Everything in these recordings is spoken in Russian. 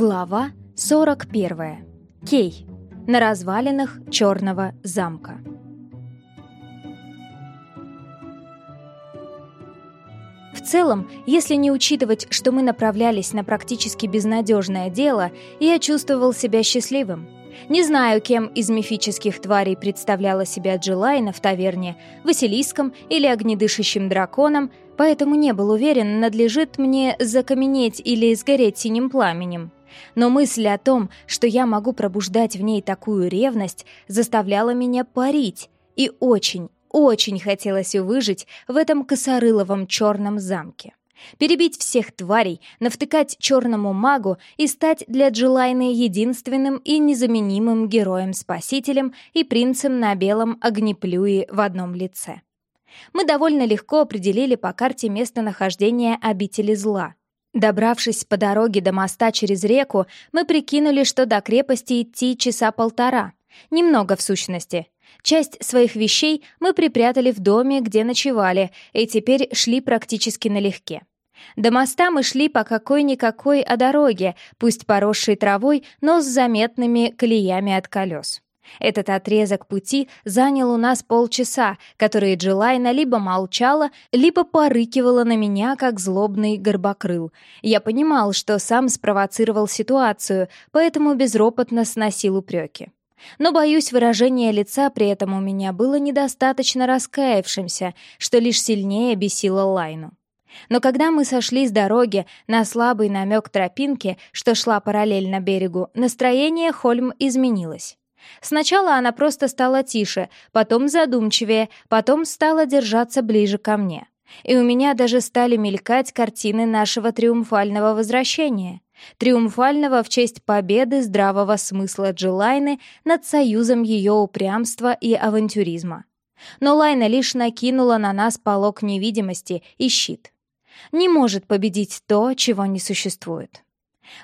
Глава 41. Кей. На развалинах Черного замка. В целом, если не учитывать, что мы направлялись на практически безнадежное дело, я чувствовал себя счастливым. Не знаю, кем из мифических тварей представляла себя Джилайна в таверне, Василиском или огнедышащим драконом, поэтому не был уверен, надлежит мне закаменеть или сгореть синим пламенем. Но мысль о том, что я могу пробуждать в ней такую ревность, заставляла меня парить. И очень, очень хотелось выжить в этом косорыловом черном замке. Перебить всех тварей, навтыкать черному магу и стать для Джилайны единственным и незаменимым героем-спасителем и принцем на белом огнеплюе в одном лице. Мы довольно легко определили по карте местонахождение обители зла. Добравшись по дороге до моста через реку, мы прикинули, что до крепости идти часа полтора. Немного в сущности. Часть своих вещей мы припрятали в доме, где ночевали, и теперь шли практически налегке. До моста мы шли по какой-никакой, а дороге, пусть поросшей травой, но с заметными колеями от колес. Этот отрезок пути занял у нас полчаса, которые Джилайна либо молчала, либо порыкивала на меня, как злобный горбокрыл. Я понимал, что сам спровоцировал ситуацию, поэтому безропотно сносил упреки. Но, боюсь, выражение лица при этом у меня было недостаточно раскаявшимся, что лишь сильнее бесило Лайну. Но когда мы сошли с дороги на слабый намек тропинки, что шла параллельно берегу, настроение Хольм изменилось. Сначала она просто стала тише, потом задумчивее, потом стала держаться ближе ко мне. И у меня даже стали мелькать картины нашего триумфального возвращения. Триумфального в честь победы здравого смысла Джилайны над союзом ее упрямства и авантюризма. Но Лайна лишь накинула на нас полог невидимости и щит. Не может победить то, чего не существует.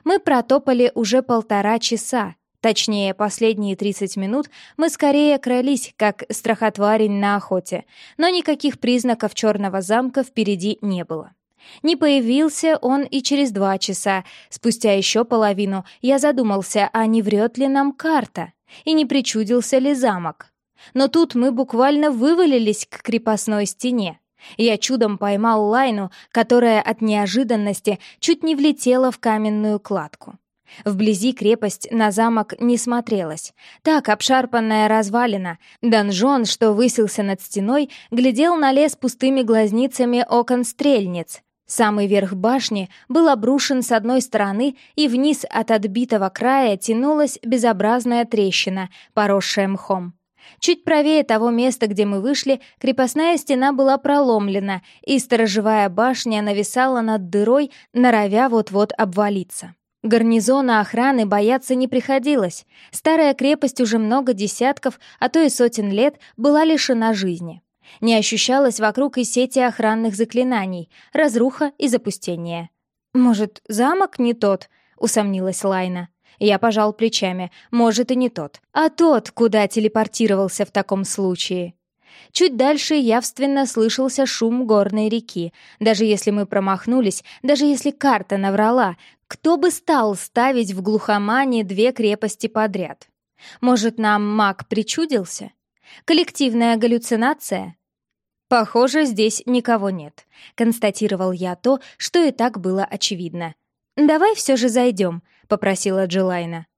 Мы протопали уже полтора часа, Точнее, последние 30 минут мы скорее крались, как страхотварень на охоте, но никаких признаков черного замка впереди не было. Не появился он и через два часа. Спустя еще половину я задумался, а не врет ли нам карта, и не причудился ли замок. Но тут мы буквально вывалились к крепостной стене. Я чудом поймал Лайну, которая от неожиданности чуть не влетела в каменную кладку. Вблизи крепость на замок не смотрелась. Так, обшарпанная развалина. Донжон, что высился над стеной, глядел на лес пустыми глазницами окон стрельниц. Самый верх башни был обрушен с одной стороны, и вниз от отбитого края тянулась безобразная трещина, поросшая мхом. Чуть правее того места, где мы вышли, крепостная стена была проломлена, и сторожевая башня нависала над дырой, норовя вот-вот обвалиться. Гарнизона охраны бояться не приходилось. Старая крепость уже много десятков, а то и сотен лет была лишена жизни. Не ощущалось вокруг и сети охранных заклинаний, разруха и запустение. «Может, замок не тот?» — усомнилась Лайна. Я пожал плечами. «Может, и не тот. А тот, куда телепортировался в таком случае?» Чуть дальше явственно слышался шум горной реки. Даже если мы промахнулись, даже если карта наврала, кто бы стал ставить в глухомане две крепости подряд? Может, нам маг причудился? Коллективная галлюцинация? Похоже, здесь никого нет, констатировал я то, что и так было очевидно. Давай все же зайдем, попросила Джилайна.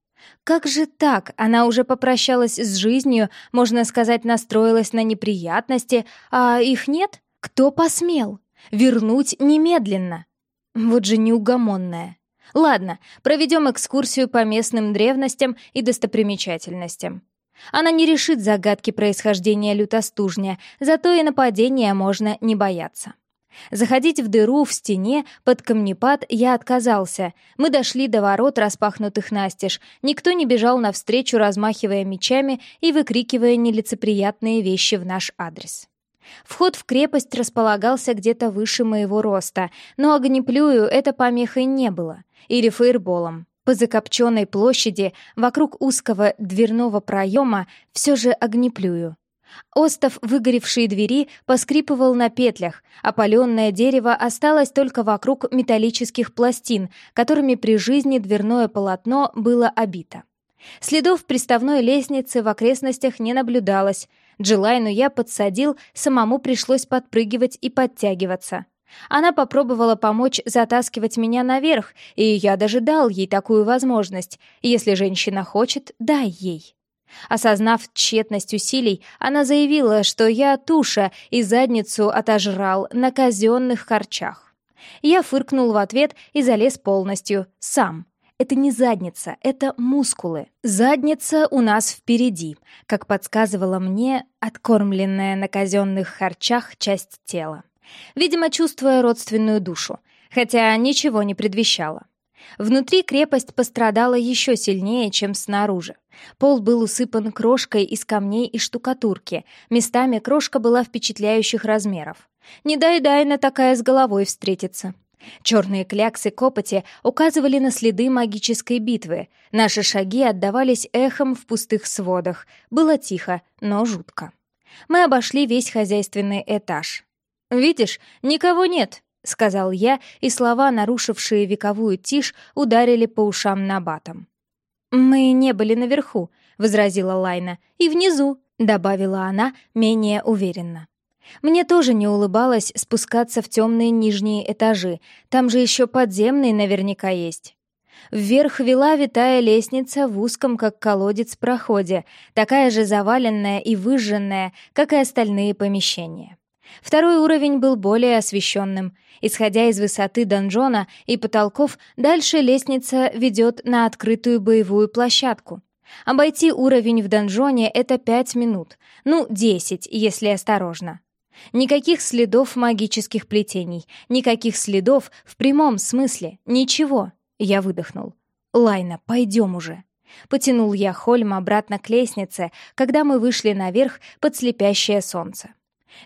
Как же так? Она уже попрощалась с жизнью, можно сказать, настроилась на неприятности, а их нет? Кто посмел? Вернуть немедленно. Вот же неугомонная. Ладно, проведем экскурсию по местным древностям и достопримечательностям. Она не решит загадки происхождения лютостужня, зато и нападения можно не бояться. Заходить в дыру в стене под камнепад я отказался. Мы дошли до ворот, распахнутых настежь. Никто не бежал навстречу, размахивая мечами и выкрикивая нелицеприятные вещи в наш адрес. Вход в крепость располагался где-то выше моего роста, но огнеплюю это помехой не было. Или фейерболом. По закопченной площади, вокруг узкого дверного проема, все же огнеплюю. Остов выгоревшей двери поскрипывал на петлях, опаленное дерево осталось только вокруг металлических пластин, которыми при жизни дверное полотно было обито. Следов приставной лестницы в окрестностях не наблюдалось. Джилайну я подсадил, самому пришлось подпрыгивать и подтягиваться. Она попробовала помочь затаскивать меня наверх, и я даже дал ей такую возможность. Если женщина хочет, дай ей. Осознав тщетность усилий, она заявила, что я туша и задницу отожрал на казенных харчах. Я фыркнул в ответ и залез полностью, сам. Это не задница, это мускулы. Задница у нас впереди, как подсказывала мне откормленная на казенных харчах часть тела. Видимо, чувствуя родственную душу, хотя ничего не предвещало. Внутри крепость пострадала еще сильнее, чем снаружи. Пол был усыпан крошкой из камней и штукатурки. Местами крошка была впечатляющих размеров. Не дай-дай на такая с головой встретиться. Черные кляксы копоти указывали на следы магической битвы. Наши шаги отдавались эхом в пустых сводах. Было тихо, но жутко. Мы обошли весь хозяйственный этаж. «Видишь, никого нет», — сказал я, и слова, нарушившие вековую тишь, ударили по ушам набатом. «Мы не были наверху», — возразила Лайна, — «и внизу», — добавила она менее уверенно. Мне тоже не улыбалось спускаться в темные нижние этажи, там же еще подземные наверняка есть. Вверх вела витая лестница в узком, как колодец, проходе, такая же заваленная и выжженная, как и остальные помещения. Второй уровень был более освещенным. Исходя из высоты донжона и потолков, дальше лестница ведет на открытую боевую площадку. Обойти уровень в донжоне — это пять минут, ну, десять, если осторожно. Никаких следов магических плетений, никаких следов в прямом смысле, ничего. Я выдохнул. «Лайна, пойдем уже». Потянул я Хольм обратно к лестнице, когда мы вышли наверх под слепящее солнце.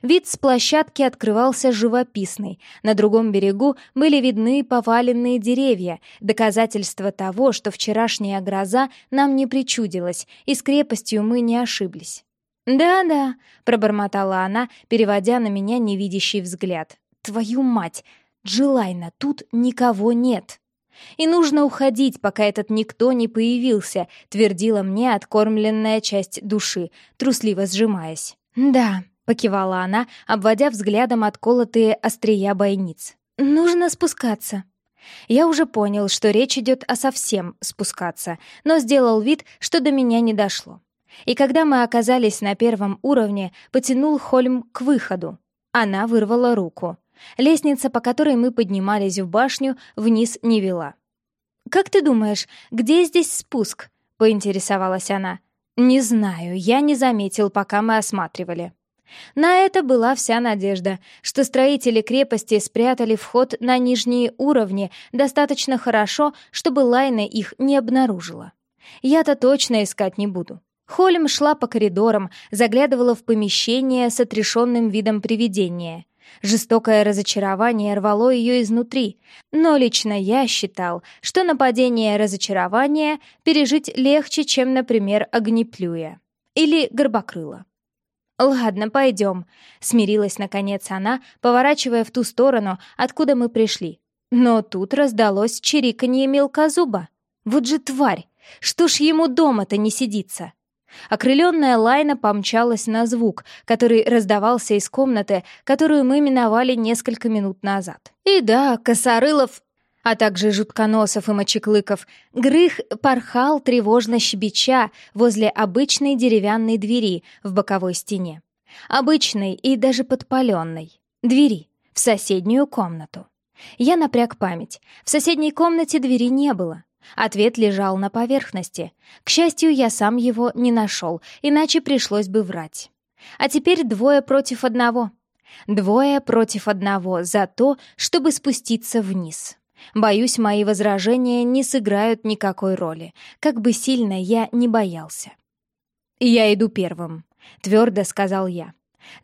Вид с площадки открывался живописный. На другом берегу были видны поваленные деревья, доказательство того, что вчерашняя гроза нам не причудилась, и с крепостью мы не ошиблись. «Да-да», — пробормотала она, переводя на меня невидящий взгляд. «Твою мать! Джилайна, тут никого нет!» «И нужно уходить, пока этот никто не появился», — твердила мне откормленная часть души, трусливо сжимаясь. «Да», покивала она, обводя взглядом отколотые острия бойниц. «Нужно спускаться». Я уже понял, что речь идет о совсем спускаться, но сделал вид, что до меня не дошло. И когда мы оказались на первом уровне, потянул Хольм к выходу. Она вырвала руку. Лестница, по которой мы поднимались в башню, вниз не вела. «Как ты думаешь, где здесь спуск?» — поинтересовалась она. «Не знаю, я не заметил, пока мы осматривали». На это была вся надежда, что строители крепости спрятали вход на нижние уровни достаточно хорошо, чтобы Лайна их не обнаружила. Я-то точно искать не буду. Холем шла по коридорам, заглядывала в помещение с отрешенным видом привидения. Жестокое разочарование рвало ее изнутри, но лично я считал, что нападение разочарования пережить легче, чем, например, огнеплюя или горбокрыла. «Ладно, пойдем», — смирилась наконец она, поворачивая в ту сторону, откуда мы пришли. Но тут раздалось чириканье мелкозуба. «Вот же тварь! Что ж ему дома-то не сидится?» Окрыленная Лайна помчалась на звук, который раздавался из комнаты, которую мы миновали несколько минут назад. И да, Косорылов а также жутконосов и мочеклыков, Грых порхал тревожно щебеча возле обычной деревянной двери в боковой стене. Обычной и даже подпаленной. Двери в соседнюю комнату. Я напряг память. В соседней комнате двери не было. Ответ лежал на поверхности. К счастью, я сам его не нашел, иначе пришлось бы врать. А теперь двое против одного. Двое против одного за то, чтобы спуститься вниз. Боюсь, мои возражения не сыграют никакой роли, как бы сильно я не боялся. «Я иду первым», — твердо сказал я.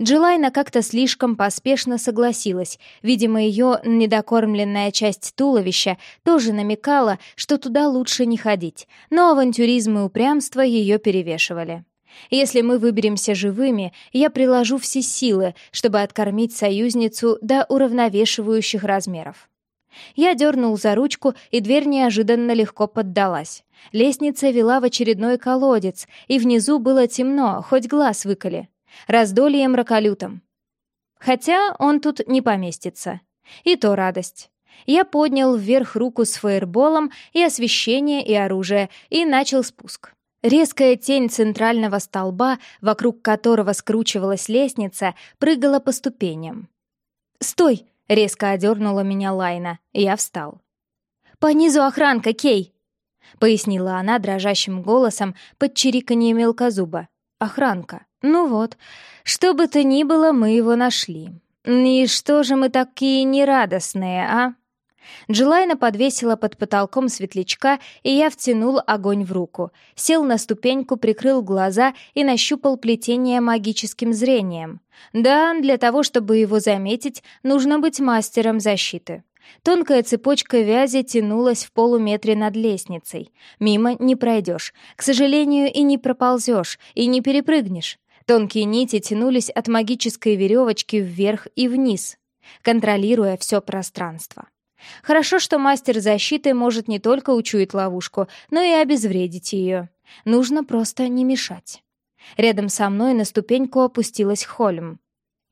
Джилайна как-то слишком поспешно согласилась. Видимо, ее недокормленная часть туловища тоже намекала, что туда лучше не ходить, но авантюризм и упрямство ее перевешивали. Если мы выберемся живыми, я приложу все силы, чтобы откормить союзницу до уравновешивающих размеров. Я дернул за ручку, и дверь неожиданно легко поддалась. Лестница вела в очередной колодец, и внизу было темно, хоть глаз выколи. Раздолье мраколютом. Хотя он тут не поместится. И то радость. Я поднял вверх руку с фаерболом и освещение, и оружие, и начал спуск. Резкая тень центрального столба, вокруг которого скручивалась лестница, прыгала по ступеням. «Стой!» — резко одернула меня Лайна. Я встал. «По низу охранка, Кей!» — пояснила она дрожащим голосом под чириканье мелкозуба. «Охранка. Ну вот, что бы то ни было, мы его нашли. И что же мы такие нерадостные, а?» Джилайна подвесила под потолком светлячка, и я втянул огонь в руку. Сел на ступеньку, прикрыл глаза и нащупал плетение магическим зрением. Да, для того, чтобы его заметить, нужно быть мастером защиты. Тонкая цепочка вязи тянулась в полуметре над лестницей. Мимо не пройдешь. К сожалению, и не проползешь, и не перепрыгнешь. Тонкие нити тянулись от магической веревочки вверх и вниз, контролируя все пространство. Хорошо, что мастер защиты может не только учуять ловушку, но и обезвредить ее. Нужно просто не мешать. Рядом со мной на ступеньку опустилась Хольм.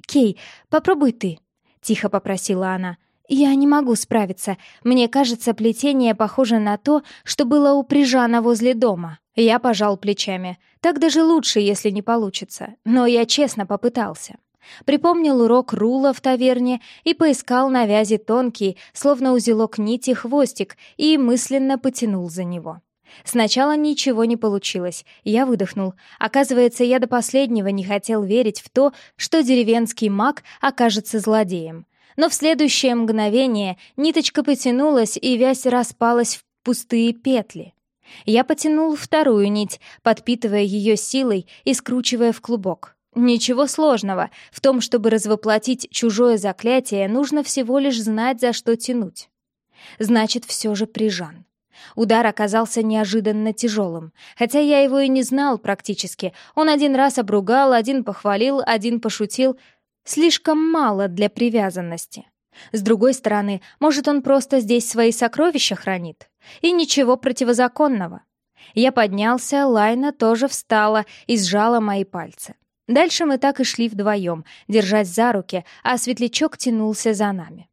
«Кей, попробуй ты», — тихо попросила она. «Я не могу справиться. Мне кажется, плетение похоже на то, что было у Прижана возле дома». Я пожал плечами. «Так даже лучше, если не получится. Но я честно попытался». Припомнил урок Рула в таверне и поискал на вязи тонкий, словно узелок нити, хвостик и мысленно потянул за него. Сначала ничего не получилось, я выдохнул. Оказывается, я до последнего не хотел верить в то, что деревенский маг окажется злодеем. Но в следующее мгновение ниточка потянулась, и вязь распалась в пустые петли. Я потянул вторую нить, подпитывая ее силой и скручивая в клубок. Ничего сложного. В том, чтобы развоплотить чужое заклятие, нужно всего лишь знать, за что тянуть. Значит, все же прижан. Удар оказался неожиданно тяжелым. Хотя я его и не знал практически. Он один раз обругал, один похвалил, один пошутил. Слишком мало для привязанности. С другой стороны, может, он просто здесь свои сокровища хранит? И ничего противозаконного. Я поднялся, Лайна тоже встала и сжала мои пальцы. Дальше мы так и шли вдвоем, держась за руки, а светлячок тянулся за нами.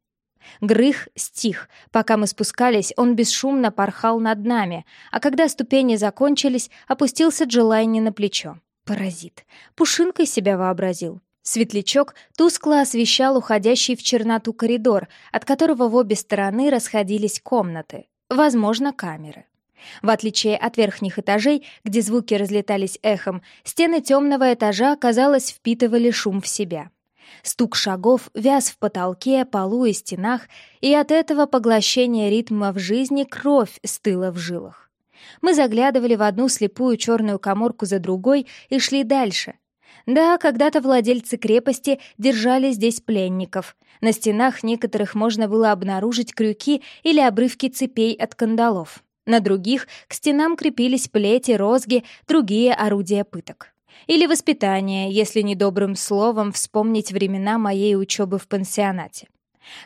Грых стих. Пока мы спускались, он бесшумно порхал над нами, а когда ступени закончились, опустился Джилайни на плечо. Паразит. Пушинкой себя вообразил. Светлячок тускло освещал уходящий в черноту коридор, от которого в обе стороны расходились комнаты, возможно, камеры. В отличие от верхних этажей, где звуки разлетались эхом, стены темного этажа, казалось, впитывали шум в себя. Стук шагов вяз в потолке, полу и стенах, и от этого поглощения ритма в жизни кровь стыла в жилах. Мы заглядывали в одну слепую черную коморку за другой и шли дальше. Да, когда-то владельцы крепости держали здесь пленников. На стенах некоторых можно было обнаружить крюки или обрывки цепей от кандалов. На других к стенам крепились плети, розги, другие орудия пыток. Или воспитание, если недобрым словом вспомнить времена моей учебы в пансионате.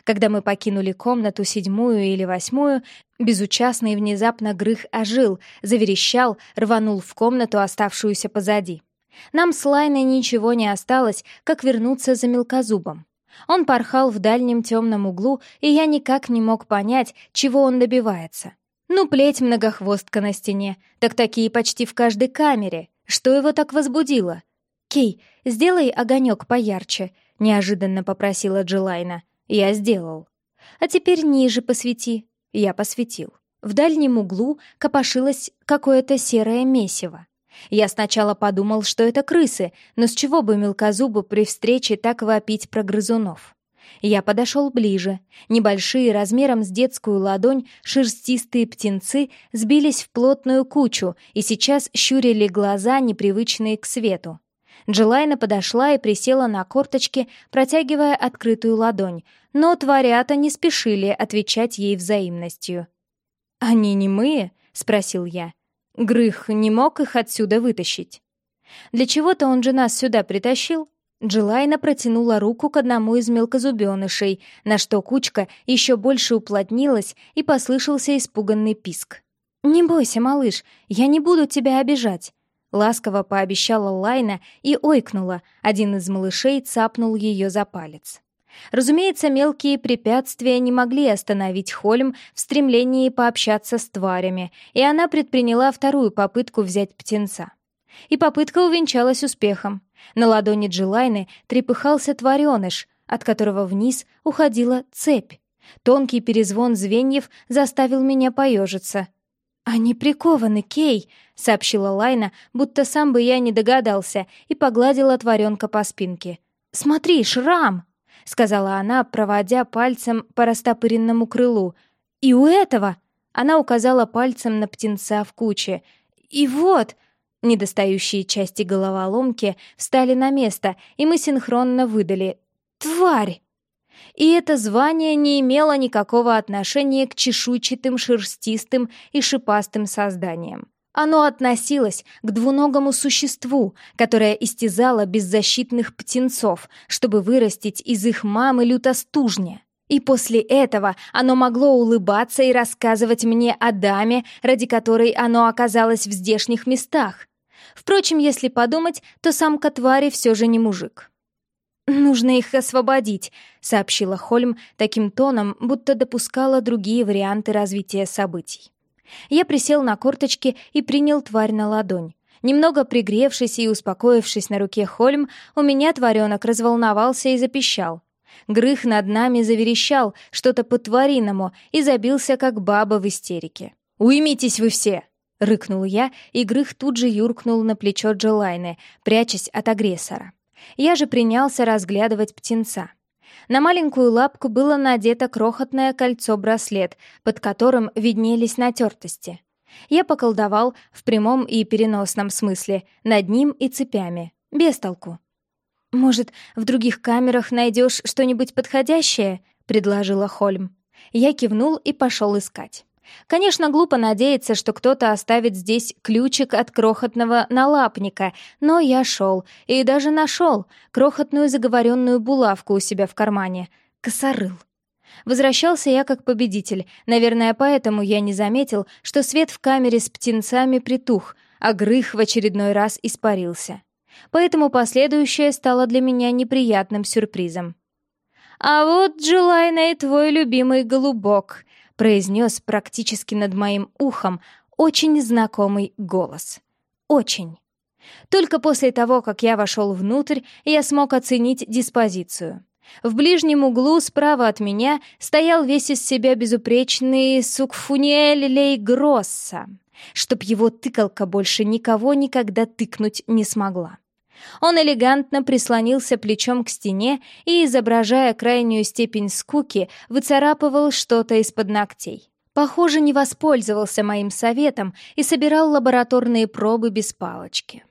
Когда мы покинули комнату седьмую или восьмую, безучастный внезапно Грых ожил, заверещал, рванул в комнату, оставшуюся позади. Нам с Лайной ничего не осталось, как вернуться за мелкозубом. Он порхал в дальнем темном углу, и я никак не мог понять, чего он добивается. Ну, плеть многохвостка на стене, так такие почти в каждой камере. Что его так возбудило? «Кей, сделай огонек поярче», — неожиданно попросила Джилайна. Я сделал. «А теперь ниже посвети». Я посветил. В дальнем углу копошилось какое-то серое месиво. Я сначала подумал, что это крысы, но с чего бы мелкозубу при встрече так вопить про грызунов? Я подошел ближе. Небольшие, размером с детскую ладонь, шерстистые птенцы сбились в плотную кучу и сейчас щурили глаза, непривычные к свету. Джилайна подошла и присела на корточки, протягивая открытую ладонь, но тварята не спешили отвечать ей взаимностью. «Они не мы?» — спросил я. «Грых не мог их отсюда вытащить?» Для чего-то он же нас сюда притащил. Джилайна протянула руку к одному из мелкозубенышей, на что кучка еще больше уплотнилась и послышался испуганный писк. «Не бойся, малыш, я не буду тебя обижать», — ласково пообещала Лайна и ойкнула, один из малышей цапнул ее за палец. Разумеется, мелкие препятствия не могли остановить Хольм в стремлении пообщаться с тварями, и она предприняла вторую попытку взять птенца. И попытка увенчалась успехом. На ладони Джилайны трепыхался твареныш, от которого вниз уходила цепь. Тонкий перезвон звеньев заставил меня поежиться. «Они прикованы, Кей!» — сообщила Лайна, будто сам бы я не догадался, и погладила тваренка по спинке. «Смотри, шрам!» — сказала она, проводя пальцем по растопыренному крылу. «И у этого!» — она указала пальцем на птенца в куче. «И вот!» Недостающие части головоломки встали на место, и мы синхронно выдали «Тварь!». И это звание не имело никакого отношения к чешуйчатым, шерстистым и шипастым созданиям. Оно относилось к двуногому существу, которое истязало беззащитных птенцов, чтобы вырастить из их мамы лютостужня. И после этого оно могло улыбаться и рассказывать мне о даме, ради которой оно оказалось в здешних местах. Впрочем, если подумать, то самка твари все же не мужик. «Нужно их освободить», — сообщила Хольм таким тоном, будто допускала другие варианты развития событий. Я присел на корточки и принял тварь на ладонь. Немного пригревшись и успокоившись на руке Хольм, у меня тваренок разволновался и запищал. Грых над нами заверещал что-то по-твариному и забился, как баба в истерике. «Уймитесь вы все!» — рыкнул я, и Грых тут же юркнул на плечо Джилайны, прячась от агрессора. Я же принялся разглядывать птенца. На маленькую лапку было надето крохотное кольцо-браслет, под которым виднелись натертости. Я поколдовал в прямом и переносном смысле, над ним и цепями, без толку. «Может, в других камерах найдешь что-нибудь подходящее?» — предложила Хольм. Я кивнул и пошел искать. Конечно, глупо надеяться, что кто-то оставит здесь ключик от крохотного налапника, но я шел, и даже нашел крохотную заговоренную булавку у себя в кармане. Косорыл. Возвращался я как победитель, наверное, поэтому я не заметил, что свет в камере с птенцами притух, а грых в очередной раз испарился. Поэтому последующее стало для меня неприятным сюрпризом. «А вот, Джилайна, и твой любимый голубок», произнес практически над моим ухом очень знакомый голос. Очень. Только после того, как я вошел внутрь, я смог оценить диспозицию. В ближнем углу справа от меня стоял весь из себя безупречный Сукфуниэль Лейгросса, чтоб его тыкалка больше никого никогда тыкнуть не смогла. Он элегантно прислонился плечом к стене и, изображая крайнюю степень скуки, выцарапывал что-то из-под ногтей. Похоже, не воспользовался моим советом и собирал лабораторные пробы без палочки.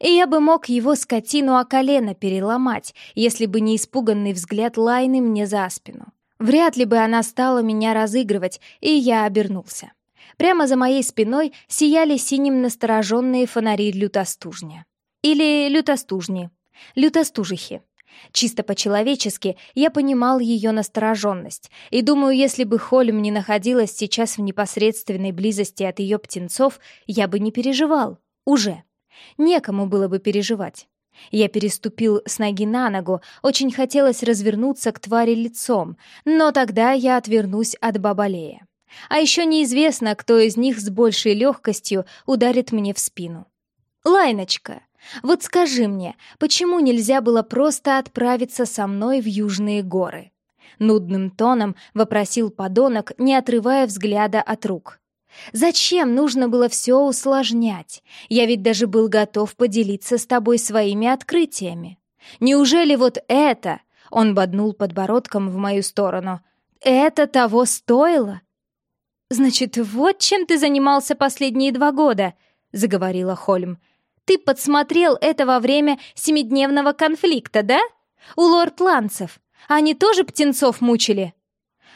И я бы мог его скотину о колено переломать, если бы не испуганный взгляд Лайны мне за спину. Вряд ли бы она стала меня разыгрывать, и я обернулся. Прямо за моей спиной сияли синим настороженные фонари лютостужня. Или лютостужни. Лютостужихи. Чисто по-человечески я понимал ее настороженность, и думаю, если бы Хольм не находилась сейчас в непосредственной близости от ее птенцов, я бы не переживал. Уже. Некому было бы переживать. Я переступил с ноги на ногу, очень хотелось развернуться к твари лицом, но тогда я отвернусь от бабалея. А еще неизвестно, кто из них с большей легкостью ударит мне в спину. «Лайночка!» Вот скажи мне, почему нельзя было просто отправиться со мной в Южные горы?» Нудным тоном вопросил подонок, не отрывая взгляда от рук. «Зачем нужно было все усложнять? Я ведь даже был готов поделиться с тобой своими открытиями. Неужели вот это...» Он боднул подбородком в мою сторону. «Это того стоило?» «Значит, вот чем ты занимался последние два года», — заговорила Хольм. Ты подсмотрел это во время семидневного конфликта, да? У лорд-ланцев. Они тоже птенцов мучили?»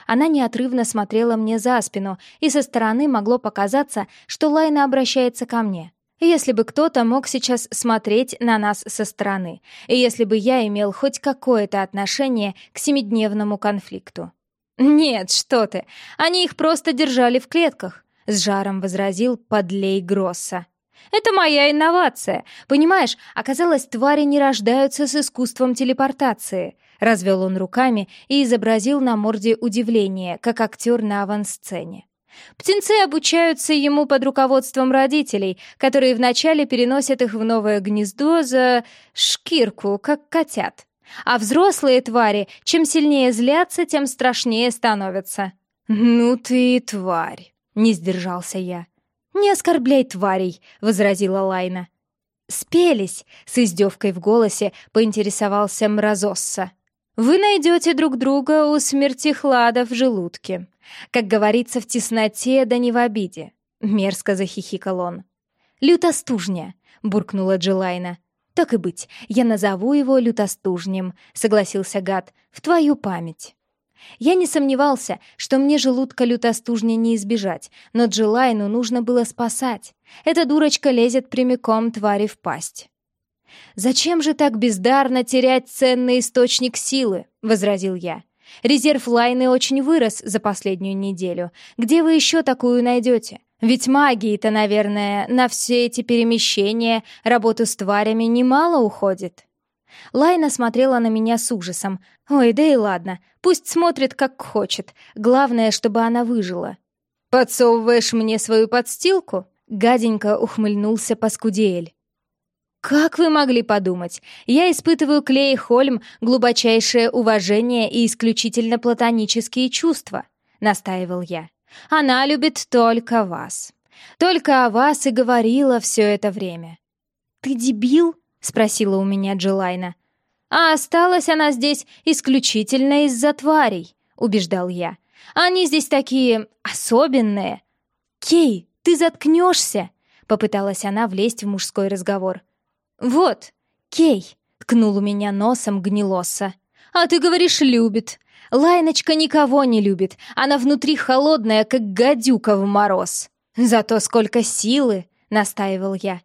Она неотрывно смотрела мне за спину, и со стороны могло показаться, что Лайна обращается ко мне. Если бы кто-то мог сейчас смотреть на нас со стороны, и если бы я имел хоть какое-то отношение к семидневному конфликту. «Нет, что ты, они их просто держали в клетках», — с жаром возразил подлей Гросса. «Это моя инновация. Понимаешь, оказалось, твари не рождаются с искусством телепортации». Развел он руками и изобразил на морде удивление, как актер на авансцене. Птенцы обучаются ему под руководством родителей, которые вначале переносят их в новое гнездо за шкирку, как котят. А взрослые твари, чем сильнее злятся, тем страшнее становятся. «Ну ты тварь!» — не сдержался я. «Не оскорбляй тварей!» — возразила Лайна. «Спелись!» — с издевкой в голосе поинтересовался Мразосса. «Вы найдете друг друга у смерти хлада в желудке. Как говорится, в тесноте да не в обиде. Мерзко захихикал он. «Лютостужня», — буркнула Джилайна. «Так и быть, я назову его лютостужнем», — согласился гад, — «в твою память». Я не сомневался, что мне желудка лютостужня не избежать, но Джилайну нужно было спасать. Эта дурочка лезет прямиком твари в пасть. «Зачем же так бездарно терять ценный источник силы?» — возразил я. Резерв Лайны очень вырос за последнюю неделю. Где вы еще такую найдете? Ведь магии-то, наверное, на все эти перемещения, работу с тварями немало уходит. Лайна смотрела на меня с ужасом. «Ой, да и ладно, пусть смотрит как хочет. Главное, чтобы она выжила». «Подсовываешь мне свою подстилку?» Гаденько ухмыльнулся Паскудиэль. «Как вы могли подумать? Я испытываю к Лее Хольм глубочайшее уважение и исключительно платонические чувства», — настаивал я. «Она любит только вас. Только о вас и говорила все это время». «Ты дебил?» — спросила у меня Джилайна. «А осталась она здесь исключительно из-за тварей», — убеждал я. «Они здесь такие особенные». «Кей, ты заткнешься!» — попыталась она влезть в мужской разговор. «Вот, Кей!» — ткнул у меня носом гнилоса. «А ты говоришь, любит. Лайночка никого не любит. Она внутри холодная, как гадюка в мороз. Зато сколько силы!» — настаивал я.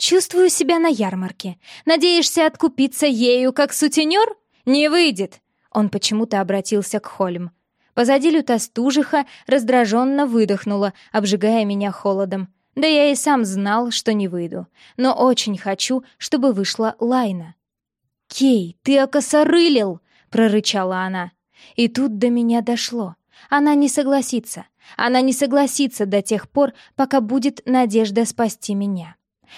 «Чувствую себя на ярмарке. Надеешься откупиться ею, как сутенер? Не выйдет!» Он почему-то обратился к Хольм. Позади лютостужиха раздраженно выдохнула, обжигая меня холодом. Да я и сам знал, что не выйду, но очень хочу, чтобы вышла Лайна. «Кей, ты окосорылил!» — прорычала она. И тут до меня дошло. Она не согласится. Она не согласится до тех пор, пока будет надежда спасти меня.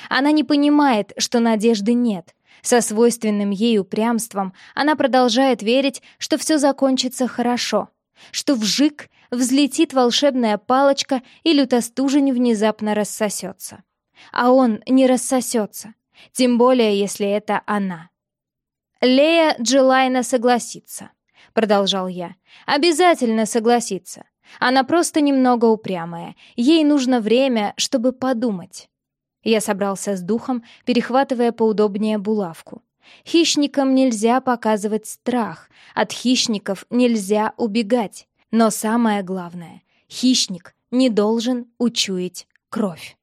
Она не понимает, что надежды нет. Со свойственным ей упрямством она продолжает верить, что все закончится хорошо, что вжик взлетит волшебная палочка, и лютостужень внезапно рассосется. А он не рассосется, тем более, если это она. «Лея Джилайна согласится», — продолжал я. «Обязательно согласится. Она просто немного упрямая. Ей нужно время, чтобы подумать». Я собрался с духом, перехватывая поудобнее булавку. Хищникам нельзя показывать страх, от хищников нельзя убегать. Но самое главное, хищник не должен учуять кровь.